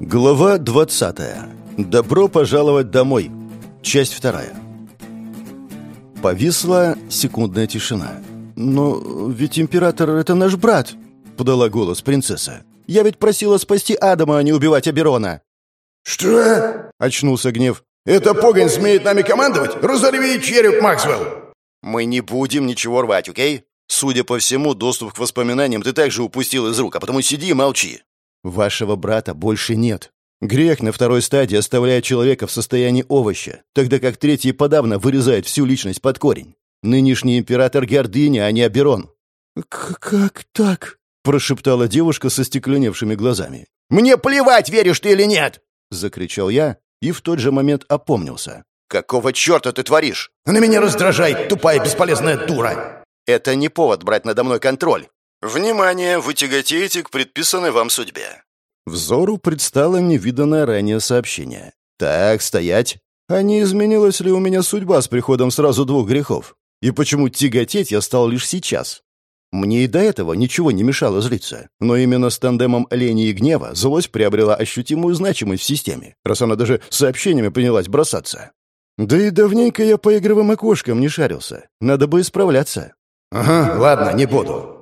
Глава 20. Добро пожаловать домой. Часть вторая. Повисла секундная тишина. «Но ведь император — это наш брат», — подала голос принцесса. «Я ведь просила спасти Адама, а не убивать Аберона». «Что?» — очнулся гнев. «Это погонь смеет нами командовать? Разорви череп, Максвелл!» «Мы не будем ничего рвать, окей? Судя по всему, доступ к воспоминаниям ты также упустил из рук, а потому сиди и молчи». «Вашего брата больше нет. Грех на второй стадии оставляет человека в состоянии овоща, тогда как третий подавно вырезает всю личность под корень. Нынешний император гордыня, а не Аберон». «Как так?» — прошептала девушка со стекленевшими глазами. «Мне плевать, веришь ты или нет!» — закричал я и в тот же момент опомнился. «Какого черта ты творишь?» «На меня раздражает, тупая бесполезная дура!» «Это не повод брать надо мной контроль. Внимание, вы тяготеете к предписанной вам судьбе». Взору предстало невиданное ранее сообщение. «Так, стоять. А не изменилась ли у меня судьба с приходом сразу двух грехов? И почему тяготеть я стал лишь сейчас?» Мне и до этого ничего не мешало злиться, но именно с тандемом лени и гнева злость приобрела ощутимую значимость в системе, раз она даже сообщениями принялась бросаться. Да и давненько я по игровым окошкам не шарился. Надо бы исправляться. «Ага, ладно, не буду».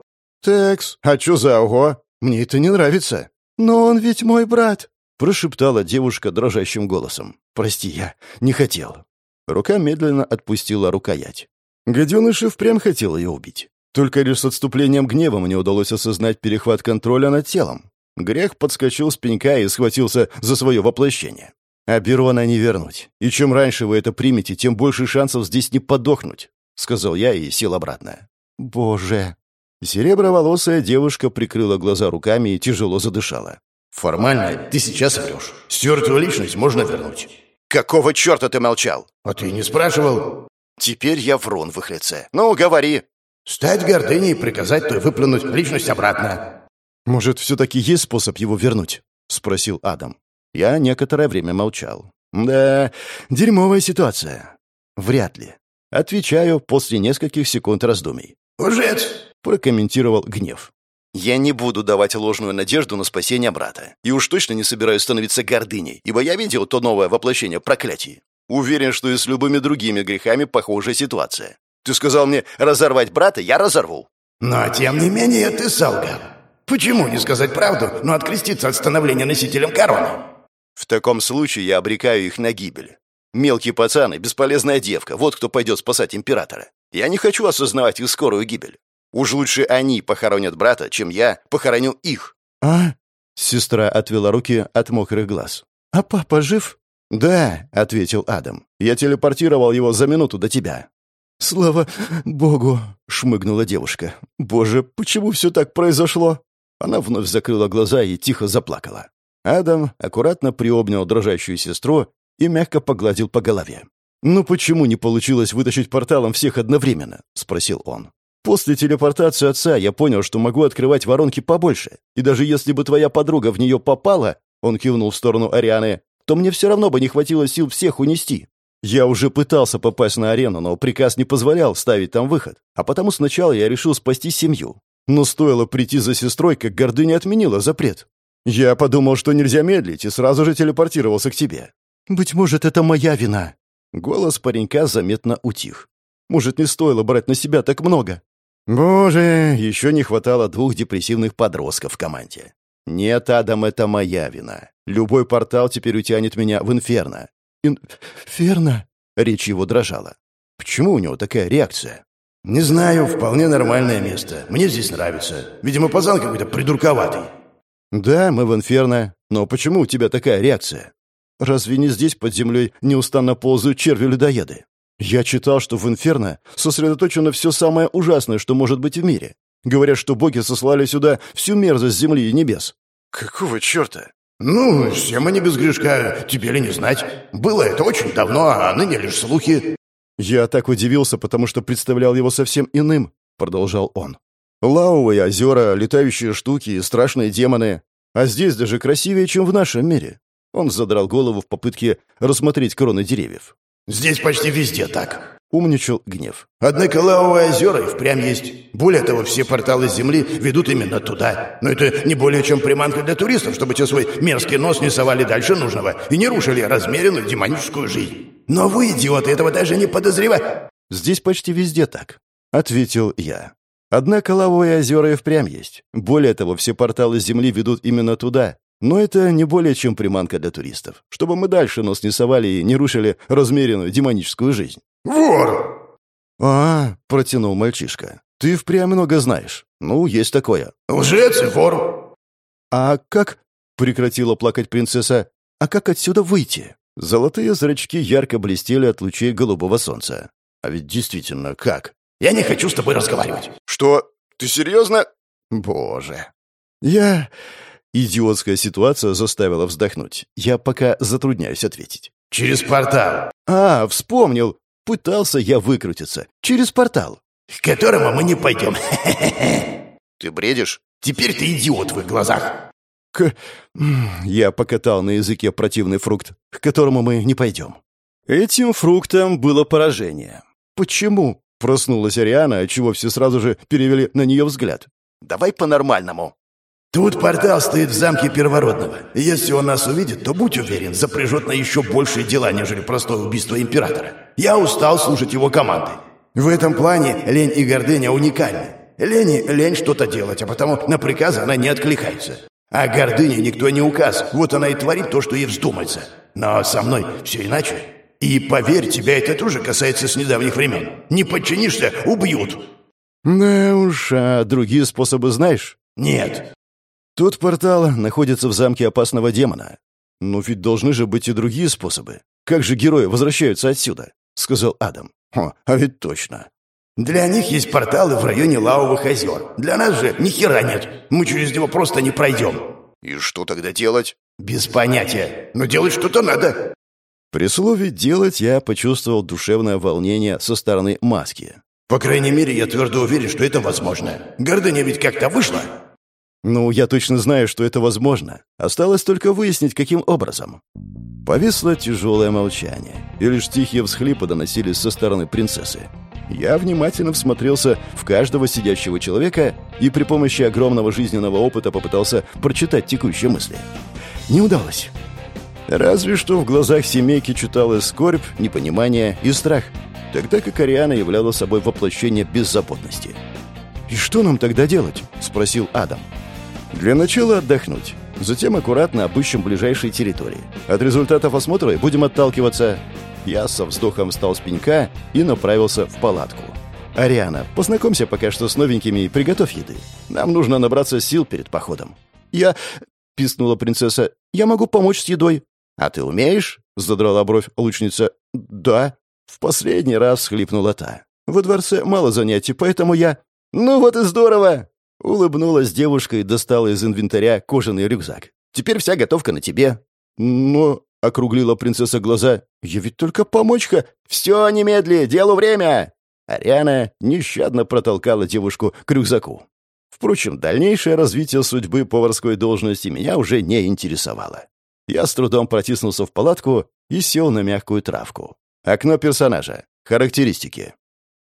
«Текс, а чё за ого? Мне это не нравится». «Но он ведь мой брат», — прошептала девушка дрожащим голосом. «Прости, я не хотел». Рука медленно отпустила рукоять. Гаденыш и впрямь хотел ее убить. Только лишь с отступлением гнева мне удалось осознать перехват контроля над телом. Грех подскочил с пенька и схватился за свое воплощение. А Берона не вернуть. И чем раньше вы это примете, тем больше шансов здесь не подохнуть, — сказал я и сел обратно. Боже. Сереброволосая девушка прикрыла глаза руками и тяжело задышала. «Формально ты сейчас врешь. Стертую личность можно вернуть». «Какого черта ты молчал?» «А ты не спрашивал?» «Теперь я врун в их лице. Ну, говори». «Стать гордыней и приказать той выплюнуть личность обратно». «Может, все-таки есть способ его вернуть?» — спросил Адам. Я некоторое время молчал. «Да, дерьмовая ситуация». «Вряд ли». Отвечаю после нескольких секунд раздумий. «Лжец!» — прокомментировал гнев. «Я не буду давать ложную надежду на спасение брата. И уж точно не собираюсь становиться гордыней, ибо я видел то новое воплощение проклятий. Уверен, что и с любыми другими грехами похожая ситуация. Ты сказал мне разорвать брата, я разорву». «Но тем не менее ты солгал. Почему не сказать правду, но откреститься от становления носителем короны?» «В таком случае я обрекаю их на гибель. Мелкие пацаны, бесполезная девка, вот кто пойдет спасать императора. Я не хочу осознавать их скорую гибель. Уж лучше они похоронят брата, чем я похороню их». «А?» — сестра отвела руки от мокрых глаз. «А папа жив?» «Да», — ответил Адам. «Я телепортировал его за минуту до тебя». «Слава богу!» — шмыгнула девушка. «Боже, почему все так произошло?» Она вновь закрыла глаза и тихо заплакала. Адам аккуратно приобнял дрожащую сестру и мягко погладил по голове. «Ну почему не получилось вытащить порталом всех одновременно?» — спросил он. «После телепортации отца я понял, что могу открывать воронки побольше, и даже если бы твоя подруга в нее попала, — он кивнул в сторону Арианы, — то мне все равно бы не хватило сил всех унести. Я уже пытался попасть на арену, но приказ не позволял ставить там выход, а потому сначала я решил спасти семью. Но стоило прийти за сестрой, как гордыня отменила запрет. Я подумал, что нельзя медлить, и сразу же телепортировался к тебе. «Быть может, это моя вина». Голос паренька заметно утих. «Может, не стоило брать на себя так много?» «Боже, еще не хватало двух депрессивных подростков в команде. Нет, Адам, это моя вина. Любой портал теперь утянет меня в инферно». «Инферно?» — речь его дрожала. «Почему у него такая реакция?» «Не знаю, вполне нормальное место. Мне здесь нравится. Видимо, пазан какой-то придурковатый». «Да, мы в инферно. Но почему у тебя такая реакция?» Разве не здесь, под землей, неустанно ползают черви-людоеды? Я читал, что в Инферно сосредоточено все самое ужасное, что может быть в мире. Говорят, что боги сослали сюда всю мерзость земли и небес. Какого черта? Ну, все мы не без грешка, тебе ли не знать. Было это очень давно, а ныне лишь слухи. Я так удивился, потому что представлял его совсем иным, продолжал он. Лавовые озера, летающие штуки и страшные демоны. А здесь даже красивее, чем в нашем мире. Он задрал голову в попытке рассмотреть кроны деревьев. «Здесь почти везде так». Умничал гнев. Одноколовые озера и впрямь есть. Более того, все порталы Земли ведут именно туда. Но это не более чем приманка для туристов, чтобы те свой мерзкий нос не совали дальше нужного и не рушили размеренную демоническую жизнь. Но вы, идиоты, этого даже не подозреваете. Здесь почти везде так, ответил я. Однако лавовые озера и впрямь есть. Более того, все порталы Земли ведут именно туда. Но это не более чем приманка для туристов, чтобы мы дальше нос не совали и не рушили размеренную демоническую жизнь. «Вор!» «А, — протянул мальчишка, — ты впрямь много знаешь. Ну, есть такое». «Лжец и вор!» «А как?» — прекратила плакать принцесса. «А как отсюда выйти?» Золотые зрачки ярко блестели от лучей голубого солнца. А ведь действительно, как? Я не хочу с тобой разговаривать. Что? Ты серьезно? Боже. Я... Идиотская ситуация заставила вздохнуть. Я пока затрудняюсь ответить. Через портал. А, вспомнил. Пытался я выкрутиться. Через портал. К которому мы не пойдем. Ты бредишь? Теперь ты идиот в их глазах. К... Я покатал на языке противный фрукт, к которому мы не пойдем. Этим фруктом было поражение. Почему? Проснулась Ариана, отчего все сразу же перевели на нее взгляд. «Давай по-нормальному». «Тут портал стоит в замке Первородного. Если он нас увидит, то, будь уверен, запряжет на еще большие дела, нежели простое убийство императора. Я устал слушать его команды. В этом плане лень и гордыня уникальны. Лени лень что-то делать, а потому на приказы она не откликается. А гордыне никто не указ, вот она и творит то, что ей вздумается. Но со мной все иначе. И поверь, тебя это тоже касается с недавних времен. Не подчинишься — убьют». «Да уж, а другие способы знаешь?» «Нет». «Тот портал находится в замке опасного демона. Но ведь должны же быть и другие способы. Как же герои возвращаются отсюда?» — сказал Адам. «О, а ведь точно». «Для них есть порталы в районе Лавовых озер. Для нас же ни хера нет. Мы через него просто не пройдем». «И что тогда делать?» «Без понятия. Но делать что-то надо». При слове «делать» я почувствовал душевное волнение со стороны маски. «По крайней мере, я твердо уверен, что это возможно. Гордыня ведь как-то вышла». «Ну, я точно знаю, что это возможно. Осталось только выяснить, каким образом». Повисло тяжелое молчание, и лишь тихие всхлипы доносились со стороны принцессы. Я внимательно всмотрелся в каждого сидящего человека и при помощи огромного жизненного опыта попытался прочитать текущие мысли. Не удалось. Разве что в глазах семейки читалась скорбь, непонимание и страх, тогда как Ариана являла собой воплощение беззаботности. «И что нам тогда делать?» — спросил Адам. «Для начала отдохнуть. Затем аккуратно обыщем ближайшие территории. От результатов осмотра будем отталкиваться». Я со вздохом встал с пенька и направился в палатку. «Ариана, познакомься пока что с новенькими и приготовь еды. Нам нужно набраться сил перед походом». «Я...» — пискнула принцесса. «Я могу помочь с едой». «А ты умеешь?» — задрала бровь лучница. «Да». В последний раз схлипнула та. «Во дворце мало занятий, поэтому я...» «Ну вот и здорово!» Улыбнулась девушка и достала из инвентаря кожаный рюкзак. «Теперь вся готовка на тебе». «Но...» — округлила принцесса глаза. «Я ведь только помочка». «Все, немедли, делу время!» Ариана нещадно протолкала девушку к рюкзаку. Впрочем, дальнейшее развитие судьбы поварской должности меня уже не интересовало. Я с трудом протиснулся в палатку и сел на мягкую травку. Окно персонажа. Характеристики.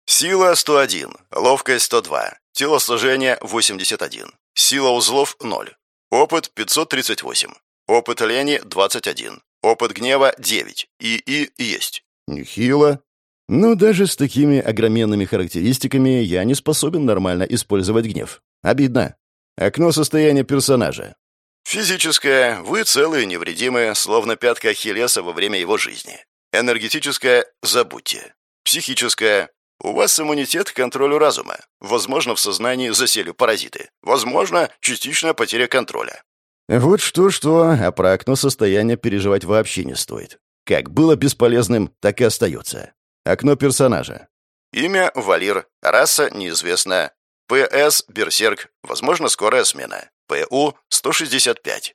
Сила 101, ловкость 102, телосложение 81, сила узлов 0, опыт 538, опыт лени 21, опыт гнева 9, и и есть. Нехило. Но даже с такими огроменными характеристиками я не способен нормально использовать гнев. Обидно. Окно состояния персонажа. Физическое – вы целые, невредимые, словно пятка Ахиллеса во время его жизни. Энергетическое – забудьте. Психическое – у вас иммунитет к контролю разума. Возможно, в сознании засели паразиты. Возможно, частичная потеря контроля. Вот что-что, а про окно состояния переживать вообще не стоит. Как было бесполезным, так и остается. Окно персонажа. Имя – Валир. Раса – неизвестна. ПС – Берсерк. Возможно, скорая смена. ПУ-165.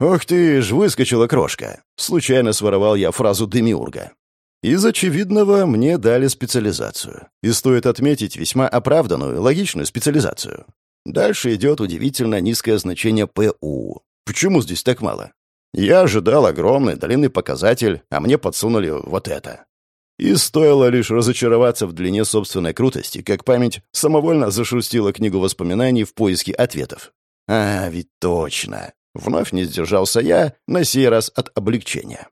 «Ох ты ж, выскочила крошка!» Случайно своровал я фразу Демиурга. Из очевидного мне дали специализацию. И стоит отметить весьма оправданную, логичную специализацию. Дальше идет удивительно низкое значение ПУ. Почему здесь так мало? Я ожидал огромный, длинный показатель, а мне подсунули вот это. И стоило лишь разочароваться в длине собственной крутости, как память самовольно зашрустила книгу воспоминаний в поиске ответов. А, ведь точно. Вновь не сдержался я, на сей раз от облегчения.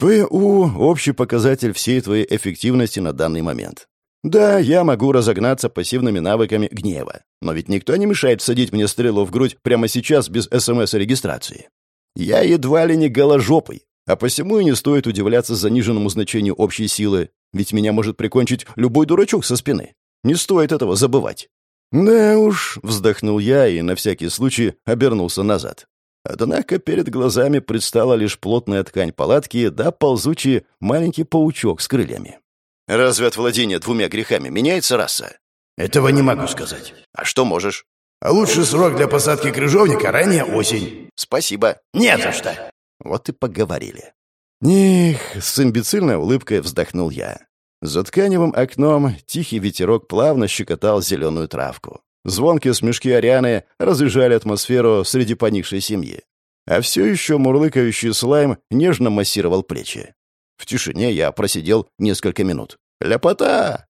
ПУ — общий показатель всей твоей эффективности на данный момент. Да, я могу разогнаться пассивными навыками гнева, но ведь никто не мешает всадить мне стрелу в грудь прямо сейчас без СМС-регистрации. Я едва ли не голожопый, а посему и не стоит удивляться заниженному значению общей силы, ведь меня может прикончить любой дурачок со спины. Не стоит этого забывать. «Да уж», — вздохнул я и на всякий случай обернулся назад. Однако перед глазами предстала лишь плотная ткань палатки да ползучий маленький паучок с крыльями. «Разве от владения двумя грехами меняется раса?» «Этого не могу сказать». «А что можешь?» «А лучший срок для посадки крыжовника — ранняя осень». «Спасибо». «Не за что». Вот и поговорили. «Них!» — с имбецильной улыбкой вздохнул я. За тканевым окном тихий ветерок плавно щекотал зеленую травку. Звонкие смешки Арианы разряжали атмосферу среди поникшей семьи. А все еще мурлыкающий слайм нежно массировал плечи. В тишине я просидел несколько минут. «Ляпота!»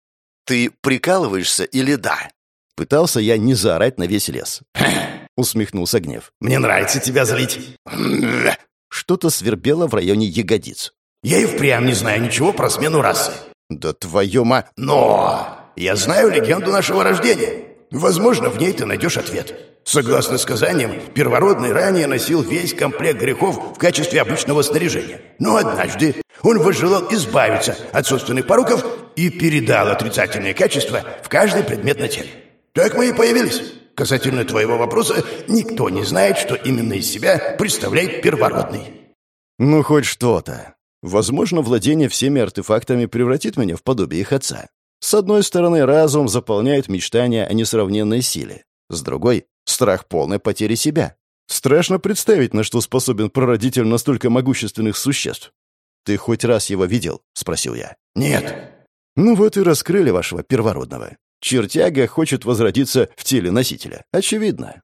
«Ты прикалываешься или да?» Пытался я не заорать на весь лес. Усмехнулся гнев. «Мне нравится тебя злить». Что-то свербело в районе ягодиц. «Я и впрямь не знаю ничего про смену расы». «Да твою ма...» «Но! Я знаю легенду нашего рождения. Возможно, в ней ты найдешь ответ. Согласно сказаниям, первородный ранее носил весь комплект грехов в качестве обычного снаряжения. Но однажды он возжелал избавиться от собственных пороков и передал отрицательные качества в каждый предмет на теле. Так мы и появились. Касательно твоего вопроса, никто не знает, что именно из себя представляет первородный. Ну, хоть что-то. Возможно, владение всеми артефактами превратит меня в подобие их отца. С одной стороны, разум заполняет мечтания о несравненной силе. С другой — страх полной потери себя. Страшно представить, на что способен прародитель настолько могущественных существ. «Ты хоть раз его видел?» — спросил я. «Нет». «Ну вот и раскрыли вашего первородного. Чертяга хочет возродиться в теле носителя. Очевидно.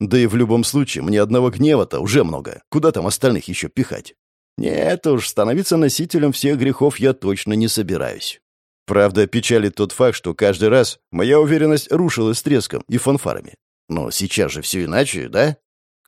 Да и в любом случае, мне одного гнева-то уже много. Куда там остальных еще пихать? Нет уж, становиться носителем всех грехов я точно не собираюсь. Правда, печалит тот факт, что каждый раз моя уверенность рушилась треском и фанфарами. Но сейчас же все иначе, да?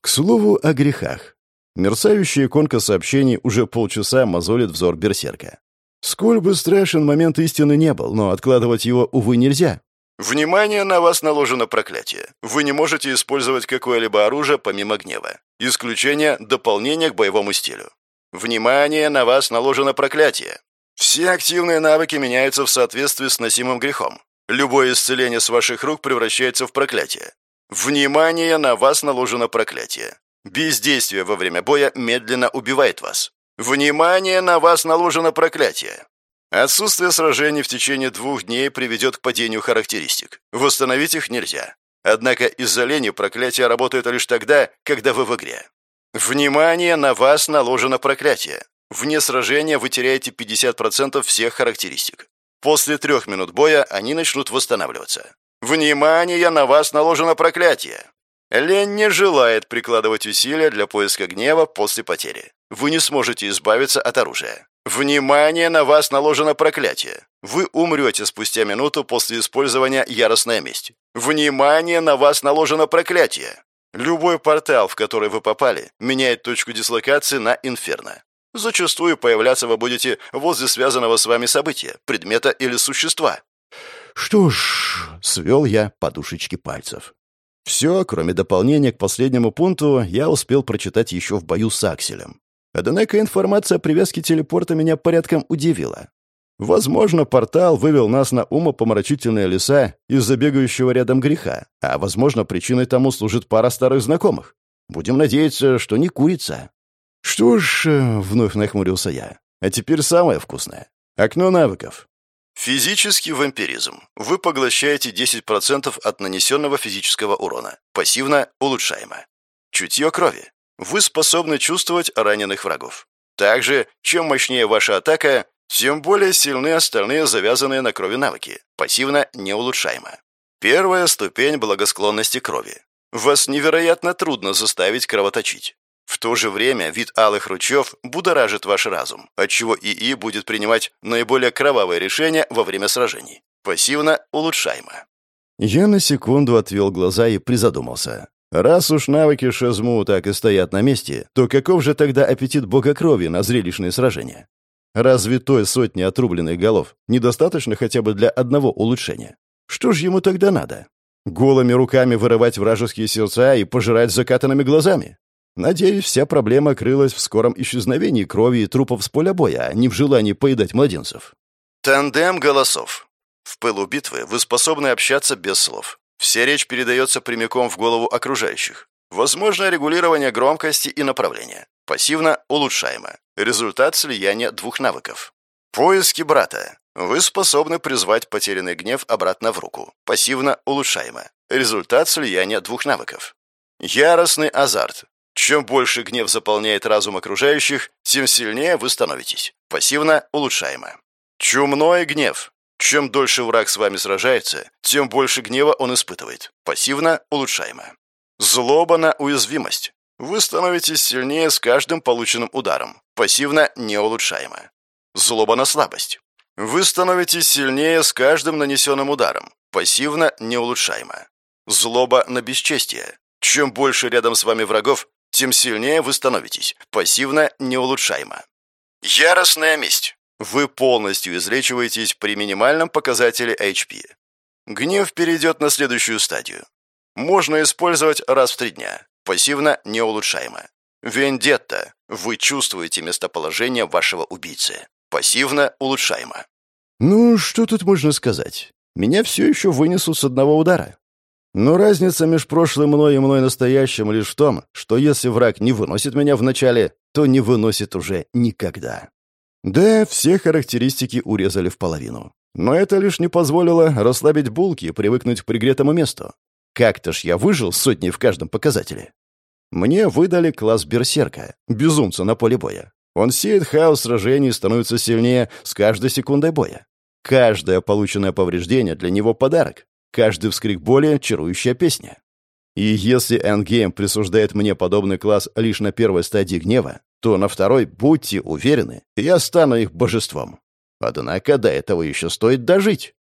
К слову о грехах. Мерцающая иконка сообщений уже полчаса мозолит взор берсерка. Сколь бы страшен момент истины не был, но откладывать его, увы, нельзя. Внимание, на вас наложено проклятие. Вы не можете использовать какое-либо оружие помимо гнева. Исключение – дополнение к боевому стилю. Внимание, на вас наложено проклятие. Все активные навыки меняются в соответствии с носимым грехом. Любое исцеление с ваших рук превращается в проклятие. Внимание, на вас наложено проклятие. Бездействие во время боя медленно убивает вас. Внимание, на вас наложено проклятие. Отсутствие сражений в течение двух дней приведет к падению характеристик. Восстановить их нельзя. Однако из-за лени проклятие работает лишь тогда, когда вы в игре. Внимание, на вас наложено проклятие. Вне сражения вы теряете 50% всех характеристик. После трех минут боя они начнут восстанавливаться. Внимание, на вас наложено проклятие. Лень не желает прикладывать усилия для поиска гнева после потери. Вы не сможете избавиться от оружия. Внимание, на вас наложено проклятие. Вы умрете спустя минуту после использования яростной мести. Внимание, на вас наложено проклятие. Любой портал, в который вы попали, меняет точку дислокации на инферно. Зачастую появляться вы будете возле связанного с вами события, предмета или существа. Что ж, свел я подушечки пальцев. Все, кроме дополнения к последнему пункту, я успел прочитать еще в бою с Акселем. Однако информация о привязке телепорта меня порядком удивила. Возможно, портал вывел нас на умопомрачительные леса из-за бегающего рядом греха, а, возможно, причиной тому служит пара старых знакомых. Будем надеяться, что не курица. «Что ж», — вновь нахмурился я, — «а теперь самое вкусное. Окно навыков». Физический вампиризм. Вы поглощаете 10% от нанесенного физического урона. Пассивно улучшаемо. Чутье крови. Вы способны чувствовать раненых врагов. Также, чем мощнее ваша атака, тем более сильны остальные завязанные на крови навыки. Пассивно неулучшаемо. Первая ступень благосклонности крови. Вас невероятно трудно заставить кровоточить. В то же время вид алых ручьев будоражит ваш разум, отчего ИИ будет принимать наиболее кровавые решения во время сражений. Пассивно улучшаемо. Я на секунду отвел глаза и призадумался. Раз уж навыки Шазму так и стоят на месте, то каков же тогда аппетит бога крови на зрелищные сражения? Разве той сотни отрубленных голов недостаточно хотя бы для одного улучшения? Что ж ему тогда надо? Голыми руками вырывать вражеские сердца и пожирать закатанными глазами? Надеюсь, вся проблема крылась в скором исчезновении крови и трупов с поля боя, а не в желании поедать младенцев. Тандем голосов. В пылу битвы вы способны общаться без слов. Вся речь передается прямиком в голову окружающих. Возможно регулирование громкости и направления. Пассивно улучшаемо. Результат слияния двух навыков. Поиски брата. Вы способны призвать потерянный гнев обратно в руку. Пассивно улучшаемо. Результат слияния двух навыков. Яростный азарт. Чем больше гнев заполняет разум окружающих, тем сильнее вы становитесь. Пассивно улучшаемо. Чумной гнев. Чем дольше враг с вами сражается, тем больше гнева он испытывает. Пассивно улучшаемо. Злоба на уязвимость. Вы становитесь сильнее с каждым полученным ударом. Пассивно неулучшаемо. Злоба на слабость. Вы становитесь сильнее с каждым нанесенным ударом. Пассивно неулучшаемо. Злоба на бесчестие. Чем больше рядом с вами врагов, тем сильнее вы становитесь. Пассивно неулучшаемо. Яростная месть. Вы полностью излечиваетесь при минимальном показателе HP. Гнев перейдет на следующую стадию. Можно использовать раз в три дня. Пассивно неулучшаемо. Вендетта. Вы чувствуете местоположение вашего убийцы. Пассивно улучшаемо. Ну, что тут можно сказать? Меня все еще вынесут с одного удара. Но разница между прошлым мной и мной настоящим лишь в том, что если враг не выносит меня вначале, то не выносит уже никогда. Да, все характеристики урезали в половину. Но это лишь не позволило расслабить булки и привыкнуть к пригретому месту. Как-то ж я выжил сотни в каждом показателе. Мне выдали класс берсерка, безумца на поле боя. Он сеет хаос сражений и становится сильнее с каждой секундой боя. Каждое полученное повреждение для него подарок. Каждый вскрик боли — чарующая песня. И если Эндгейм присуждает мне подобный класс лишь на первой стадии гнева, то на второй, будьте уверены, я стану их божеством. Однако до этого еще стоит дожить.